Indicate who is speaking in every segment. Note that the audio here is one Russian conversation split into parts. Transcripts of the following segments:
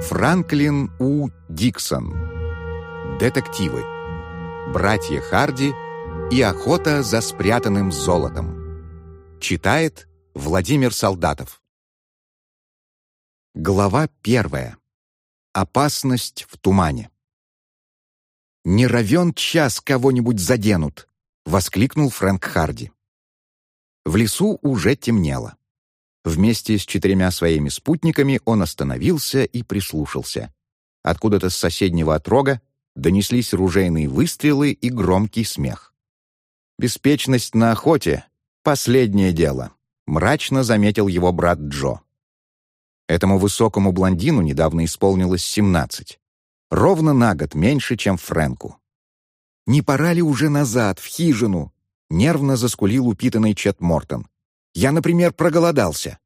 Speaker 1: Франклин У. Диксон. Детективы. Братья Харди и охота за спрятанным золотом. Читает Владимир Солдатов. Глава первая. Опасность в тумане. «Не равен час кого-нибудь заденут!» — воскликнул Фрэнк Харди. В лесу уже темнело. Вместе с четырьмя своими спутниками он остановился и прислушался. Откуда-то с соседнего отрога донеслись ружейные выстрелы и громкий смех. «Беспечность на охоте — последнее дело», — мрачно заметил его брат Джо. Этому высокому блондину недавно исполнилось семнадцать. Ровно на год меньше, чем Фрэнку. «Не пора ли уже назад, в хижину?» — нервно заскулил упитанный Чет Мортон. Я, например, проголодался.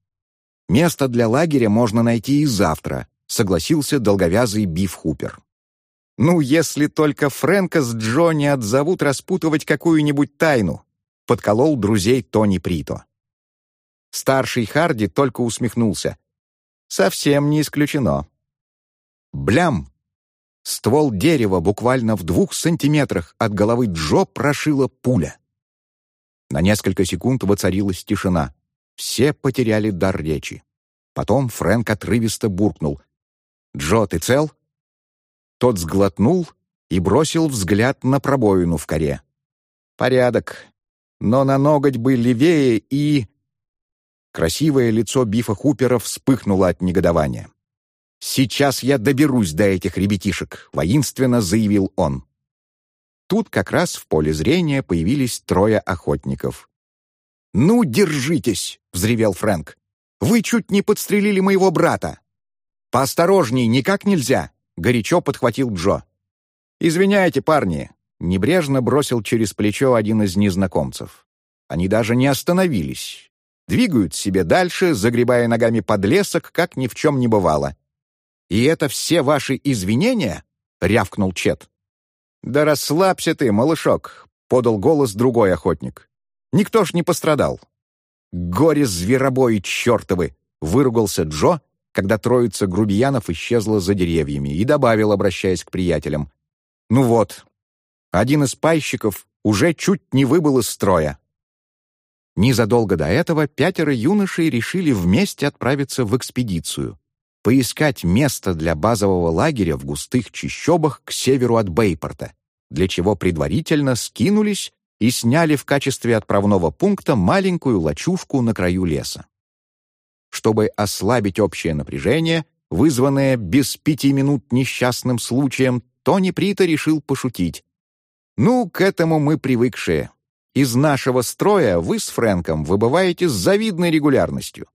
Speaker 1: Место для лагеря можно найти и завтра, согласился долговязый Биф Хупер. Ну, если только Фрэнка с Джо отзовут распутывать какую-нибудь тайну, подколол друзей Тони Прито. Старший Харди только усмехнулся. Совсем не исключено. Блям! Ствол дерева буквально в двух сантиметрах от головы Джо прошила пуля. На несколько секунд воцарилась тишина. Все потеряли дар речи. Потом Фрэнк отрывисто буркнул. «Джо, ты цел?» Тот сглотнул и бросил взгляд на пробоину в коре. «Порядок. Но на ноготь бы левее и...» Красивое лицо Бифа Хупера вспыхнуло от негодования. «Сейчас я доберусь до этих ребятишек», — воинственно заявил он. Тут как раз в поле зрения появились трое охотников. «Ну, держитесь!» — взревел Фрэнк. «Вы чуть не подстрелили моего брата!» «Поосторожней, никак нельзя!» — горячо подхватил Джо. «Извиняйте, парни!» — небрежно бросил через плечо один из незнакомцев. Они даже не остановились. Двигают себе дальше, загребая ногами под лесок, как ни в чем не бывало. «И это все ваши извинения?» — рявкнул Чет. «Да расслабься ты, малышок», — подал голос другой охотник. «Никто ж не пострадал». «Горе зверобои чертовы!» — выругался Джо, когда троица грубиянов исчезла за деревьями, и добавил, обращаясь к приятелям. «Ну вот, один из пайщиков уже чуть не выбыл из строя». Незадолго до этого пятеро юношей решили вместе отправиться в экспедицию поискать место для базового лагеря в густых чащобах к северу от Бейпорта, для чего предварительно скинулись и сняли в качестве отправного пункта маленькую лачушку на краю леса. Чтобы ослабить общее напряжение, вызванное без пяти минут несчастным случаем, Тони Прита решил пошутить. «Ну, к этому мы привыкшие. Из нашего строя вы с Фрэнком выбываете с завидной регулярностью.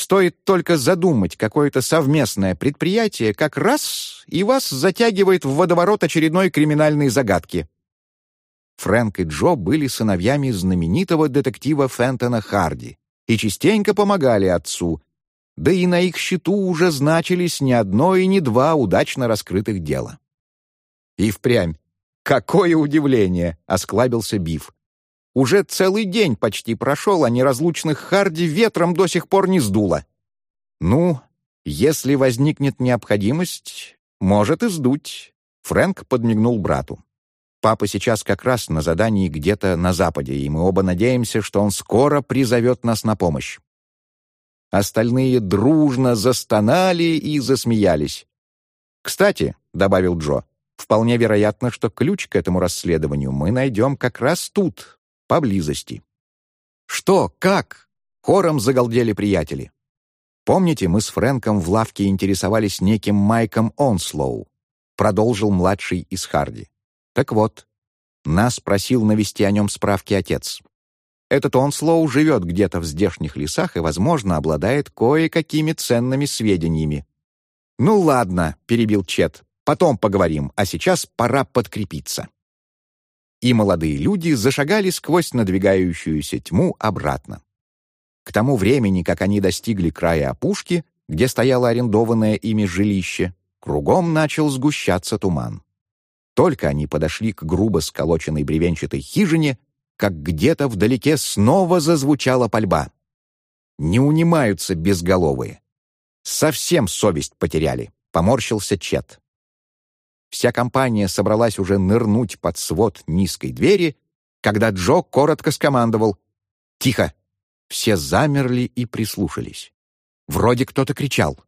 Speaker 1: Стоит только задумать какое-то совместное предприятие, как раз и вас затягивает в водоворот очередной криминальной загадки. Фрэнк и Джо были сыновьями знаменитого детектива Фентона Харди и частенько помогали отцу, да и на их счету уже значились не одно и не два удачно раскрытых дела. И впрямь, какое удивление, — осклабился Биф. Уже целый день почти прошел, а неразлучных Харди ветром до сих пор не сдуло. Ну, если возникнет необходимость, может и сдуть. Фрэнк подмигнул брату. Папа сейчас как раз на задании где-то на западе, и мы оба надеемся, что он скоро призовет нас на помощь. Остальные дружно застонали и засмеялись. «Кстати», — добавил Джо, — «вполне вероятно, что ключ к этому расследованию мы найдем как раз тут, поблизости. «Что? Как?» — хором загалдели приятели. «Помните, мы с Фрэнком в лавке интересовались неким Майком Онслоу?» — продолжил младший из Харди. «Так вот, нас просил навести о нем справки отец. Этот Онслоу живет где-то в здешних лесах и, возможно, обладает кое-какими ценными сведениями. «Ну ладно», — перебил Чет, — «потом поговорим, а сейчас пора подкрепиться» и молодые люди зашагали сквозь надвигающуюся тьму обратно. К тому времени, как они достигли края опушки, где стояло арендованное ими жилище, кругом начал сгущаться туман. Только они подошли к грубо сколоченной бревенчатой хижине, как где-то вдалеке снова зазвучала пальба. Не унимаются безголовые. Совсем совесть потеряли. — поморщился Чет. Вся компания собралась уже нырнуть под свод низкой двери, когда Джо коротко скомандовал «Тихо!». Все замерли и прислушались. Вроде кто-то кричал.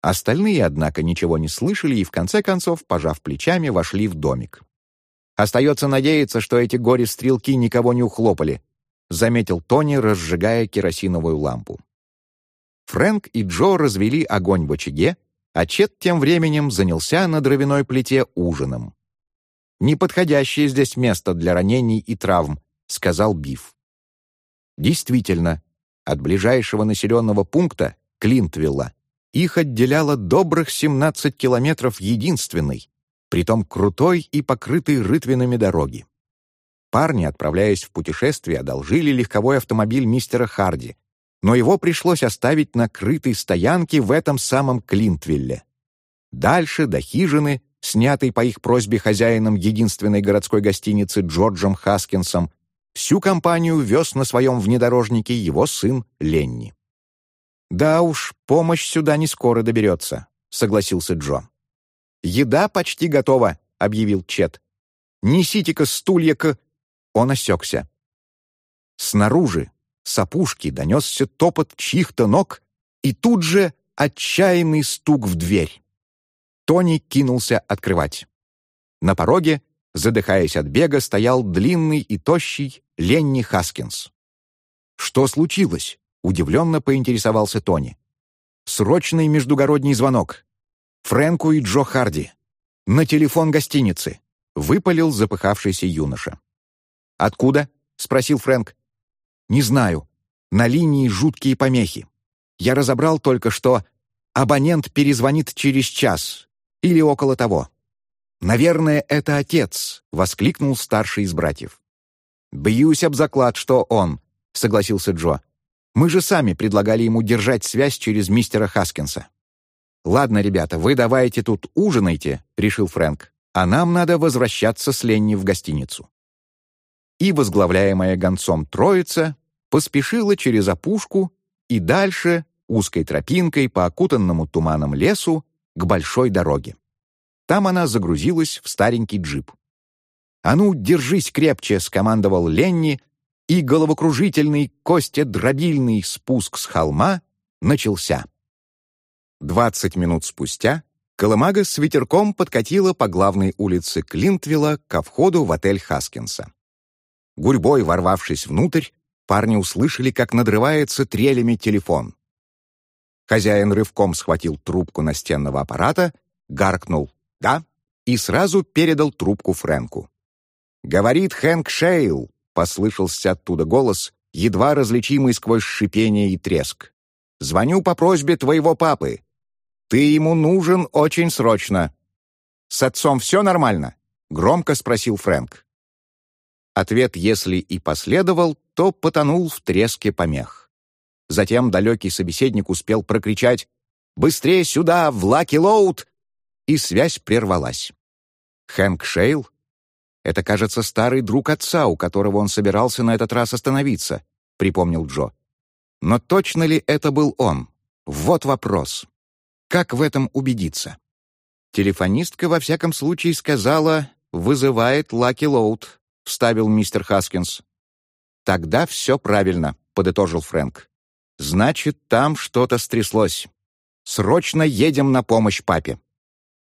Speaker 1: Остальные, однако, ничего не слышали и, в конце концов, пожав плечами, вошли в домик. «Остается надеяться, что эти горе-стрелки никого не ухлопали», заметил Тони, разжигая керосиновую лампу. Фрэнк и Джо развели огонь в очаге, а Чет тем временем занялся на дровяной плите ужином. «Неподходящее здесь место для ранений и травм», — сказал Биф. Действительно, от ближайшего населенного пункта, Клинтвилла, их отделяло добрых 17 километров единственной, притом крутой и покрытой рытвинами дороги. Парни, отправляясь в путешествие, одолжили легковой автомобиль мистера Харди, но его пришлось оставить на крытой стоянке в этом самом Клинтвилле. Дальше, до хижины, снятой по их просьбе хозяином единственной городской гостиницы Джорджем Хаскинсом, всю компанию вез на своем внедорожнике его сын Ленни. «Да уж, помощь сюда не скоро доберется», — согласился Джо. «Еда почти готова», — объявил Чет. «Несите-ка стулья к...» Он осекся. Снаружи, с опушки, донесся топот чьих-то ног и тут же отчаянный стук в дверь. Тони кинулся открывать. На пороге, задыхаясь от бега, стоял длинный и тощий Ленни Хаскинс. «Что случилось?» — удивленно поинтересовался Тони. «Срочный междугородний звонок. Фрэнку и Джо Харди. На телефон гостиницы», — выпалил запыхавшийся юноша. «Откуда?» — спросил Фрэнк. «Не знаю. На линии жуткие помехи. Я разобрал только, что абонент перезвонит через час или около того. «Наверное, это отец», — воскликнул старший из братьев. «Бьюсь об заклад, что он», — согласился Джо. «Мы же сами предлагали ему держать связь через мистера Хаскинса». «Ладно, ребята, вы давайте тут ужинайте», — решил Фрэнк, «а нам надо возвращаться с Ленни в гостиницу» и, возглавляемая гонцом троица, поспешила через опушку и дальше узкой тропинкой по окутанному туманом лесу к большой дороге. Там она загрузилась в старенький джип. «А ну, держись крепче!» — скомандовал Ленни, и головокружительный, костедробильный спуск с холма начался. Двадцать минут спустя Колымага с ветерком подкатила по главной улице Клинтвилла ко входу в отель Хаскинса. Гурьбой ворвавшись внутрь, парни услышали, как надрывается трелями телефон. Хозяин рывком схватил трубку настенного аппарата, гаркнул «Да» и сразу передал трубку Фрэнку. «Говорит Хэнк Шейл», — послышался оттуда голос, едва различимый сквозь шипение и треск. «Звоню по просьбе твоего папы. Ты ему нужен очень срочно». «С отцом все нормально?» — громко спросил Фрэнк. Ответ, если и последовал, то потонул в треске помех. Затем далекий собеседник успел прокричать «Быстрее сюда, в Лаки Лоуд!» и связь прервалась. Хэнк Шейл? Это, кажется, старый друг отца, у которого он собирался на этот раз остановиться, припомнил Джо. Но точно ли это был он? Вот вопрос. Как в этом убедиться? Телефонистка, во всяком случае, сказала «вызывает Лаки Лоуд», — вставил мистер Хаскинс. «Тогда все правильно», — подытожил Фрэнк. «Значит, там что-то стряслось. Срочно едем на помощь папе».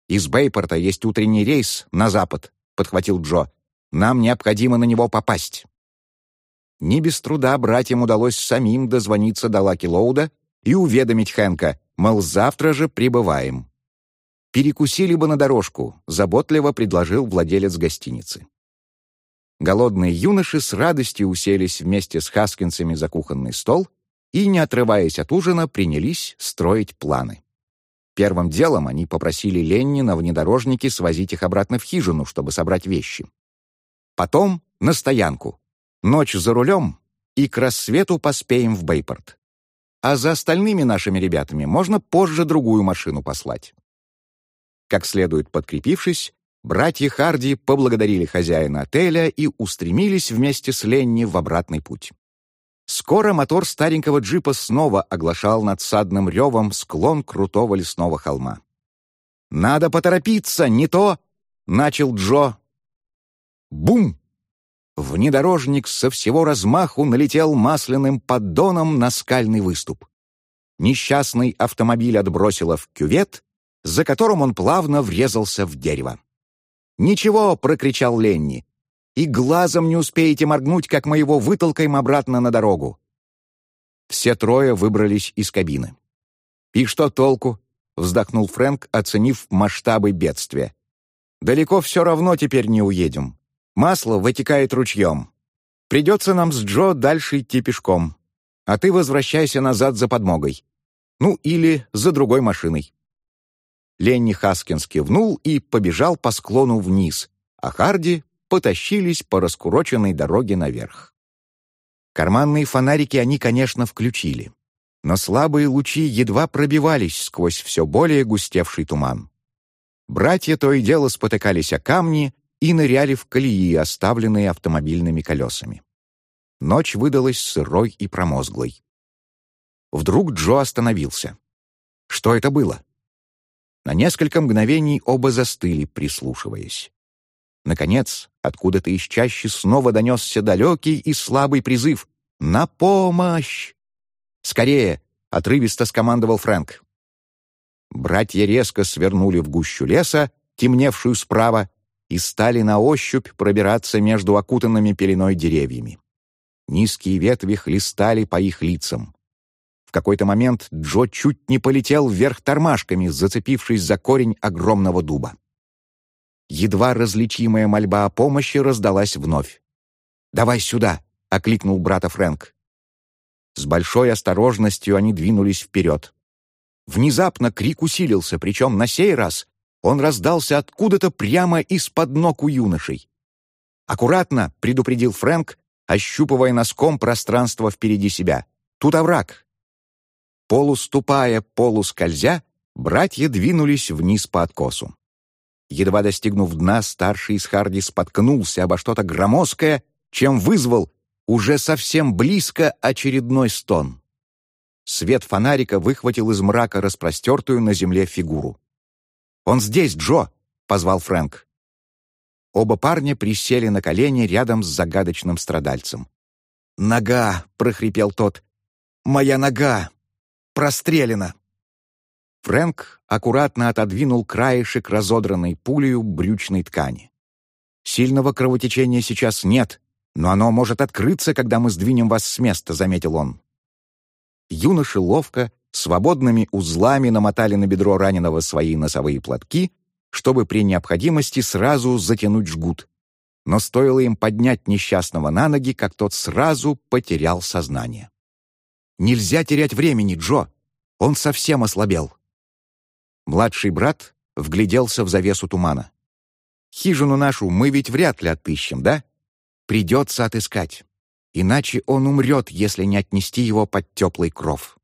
Speaker 1: «Из Бейпорта есть утренний рейс на запад», — подхватил Джо. «Нам необходимо на него попасть». Не без труда братьям удалось самим дозвониться до Лаки Лоуда и уведомить Хэнка, мол, завтра же прибываем. «Перекусили бы на дорожку», — заботливо предложил владелец гостиницы. Голодные юноши с радостью уселись вместе с хаскинцами за кухонный стол и, не отрываясь от ужина, принялись строить планы. Первым делом они попросили Ленни на внедорожнике свозить их обратно в хижину, чтобы собрать вещи. Потом на стоянку. Ночь за рулем, и к рассвету поспеем в Бейпорт. А за остальными нашими ребятами можно позже другую машину послать. Как следует подкрепившись, Братья Харди поблагодарили хозяина отеля и устремились вместе с Ленни в обратный путь. Скоро мотор старенького джипа снова оглашал надсадным ревом склон крутого лесного холма. Надо поторопиться, не то...» — начал Джо. Бум! Внедорожник со всего размаху налетел масляным поддоном на скальный выступ. Несчастный автомобиль отбросило в кювет, за которым он плавно врезался в дерево. «Ничего!» — прокричал Ленни. «И глазом не успеете моргнуть, как мы его вытолкаем обратно на дорогу». Все трое выбрались из кабины. «И что толку?» — вздохнул Фрэнк, оценив масштабы бедствия. «Далеко все равно теперь не уедем. Масло вытекает ручьем. Придется нам с Джо дальше идти пешком. А ты возвращайся назад за подмогой. Ну, или за другой машиной». Ленни Хаскинс кивнул и побежал по склону вниз, а Харди потащились по раскуроченной дороге наверх. Карманные фонарики они, конечно, включили, но слабые лучи едва пробивались сквозь все более густевший туман. Братья то и дело спотыкались о камни и ныряли в колеи, оставленные автомобильными колесами. Ночь выдалась сырой и промозглой. Вдруг Джо остановился. Что это было? На несколько мгновений оба застыли, прислушиваясь. Наконец, откуда-то из чащи снова донесся далекий и слабый призыв «На помощь!» «Скорее!» — отрывисто скомандовал Фрэнк. Братья резко свернули в гущу леса, темневшую справа, и стали на ощупь пробираться между окутанными пеленой деревьями. Низкие ветви хлестали по их лицам. Какой-то момент Джо чуть не полетел вверх тормашками, зацепившись за корень огромного дуба. Едва различимая мольба о помощи раздалась вновь. «Давай сюда!» — окликнул брата Фрэнк. С большой осторожностью они двинулись вперед. Внезапно крик усилился, причем на сей раз он раздался откуда-то прямо из-под ног у юношей. «Аккуратно!» — предупредил Фрэнк, ощупывая носком пространство впереди себя. «Тут овраг!» Полуступая, полускользя, братья двинулись вниз по откосу. Едва достигнув дна, старший из Харди споткнулся обо что-то громоздкое, чем вызвал уже совсем близко очередной стон. Свет фонарика выхватил из мрака распростертую на земле фигуру. «Он здесь, Джо!» — позвал Фрэнк. Оба парня присели на колени рядом с загадочным страдальцем. «Нога!» — прохрипел тот. «Моя нога! Прострелена!» Фрэнк аккуратно отодвинул краешек разодранной пулею брючной ткани. «Сильного кровотечения сейчас нет, но оно может открыться, когда мы сдвинем вас с места», — заметил он. Юноши ловко, свободными узлами намотали на бедро раненого свои носовые платки, чтобы при необходимости сразу затянуть жгут. Но стоило им поднять несчастного на ноги, как тот сразу потерял сознание. «Нельзя терять времени, Джо! Он совсем ослабел!» Младший брат вгляделся в завесу тумана. «Хижину нашу мы ведь вряд ли отыщем, да? Придется отыскать. Иначе он умрет, если не отнести его под теплый кров».